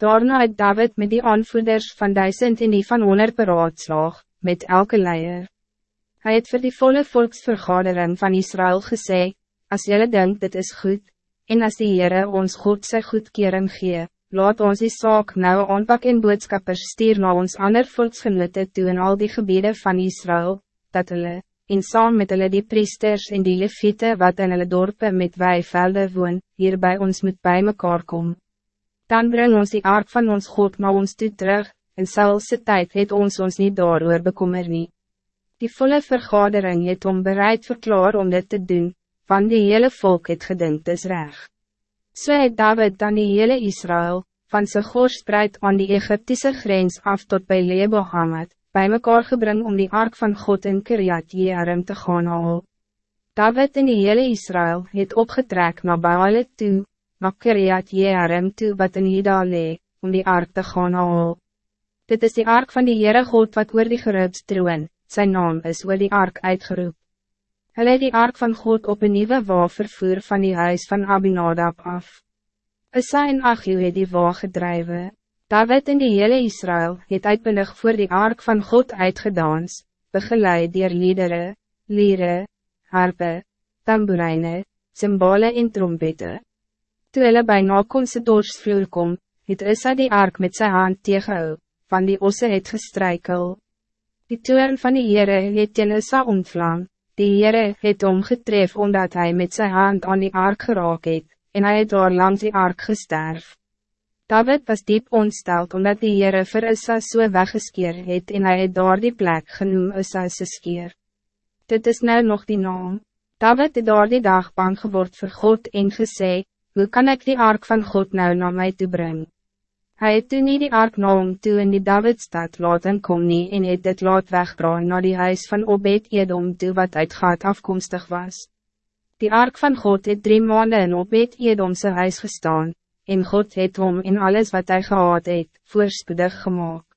Daarna het David met die aanvoerders van duizend en die van honderd beraadslaag, met elke leier. Hij het voor die volle volksvergadering van Israël gesê, als jullie denkt dit is goed, en als die Heere ons God sy goedkering gee, laat ons die saak nou aanpak en boodskappers stuur na ons ander volksgenote toe in al die gebieden van Israël, dat hulle, en saam met hulle die priesters en die leviete wat in hulle dorpe met weivelde woon, hier bij ons moet bij mekaar komen dan breng ons die ark van ons God naar ons toe terug, en selse tijd het ons ons niet door bekommer nie. Die volle vergadering het om bereid verklaar om dit te doen, van die hele volk het gedink is reg. So het David dan die hele Israël, van sy goorspreid aan die Egyptische grens af tot bij Lebo Hamad, bij mekaar gebring om die ark van God in Kiryat Jearim te gaan haal. David en die hele Israël het opgetrek naar Baale toe, na Kiriat Jearim toe wat in Hida lee, om die ark te gaan haal. Dit is die ark van die Heere God wat oor die gerubs troon, sy naam is oor die ark uitgeroep. Hulle het die ark van God op een nieuwe wa vervoer van die huis van Abinadab af. Issa en Achil het die wa gedrijwe. David en die hele Israël het uitbindig voor die ark van God uitgedans, begeleid dier liedere, liere, harpe, tamboerijne, symbole en trompette. Toe hulle by nakomse dorsvloer kom, het Issa die ark met zijn hand tegenhou, van die osse het gestrykel. Die toern van die Heere het teen Issa ontvlam, die Heere het omgetref omdat hij met zijn hand aan die ark geraak het, en hij het daar langs die ark gesterf. David was diep ontsteld omdat die Heere vir Issa so weggeskeer het en hij het daar die plek genoem Issa's skeer. Dit is nou nog die naam. David het daar die dag bang geword vir God en gesê, hoe kan ik die ark van God nou naar mij toe brengen? Hij het toen nie die ark na hom toe in die Davidstad laat en kom nie en het dit laat wegdraai naar die huis van Obed Edom toe wat uitgaat afkomstig was. Die ark van God het drie maanden in Obed Edomse huis gestaan, en God het hom in alles wat hij gehad het, voorspoedig gemaakt.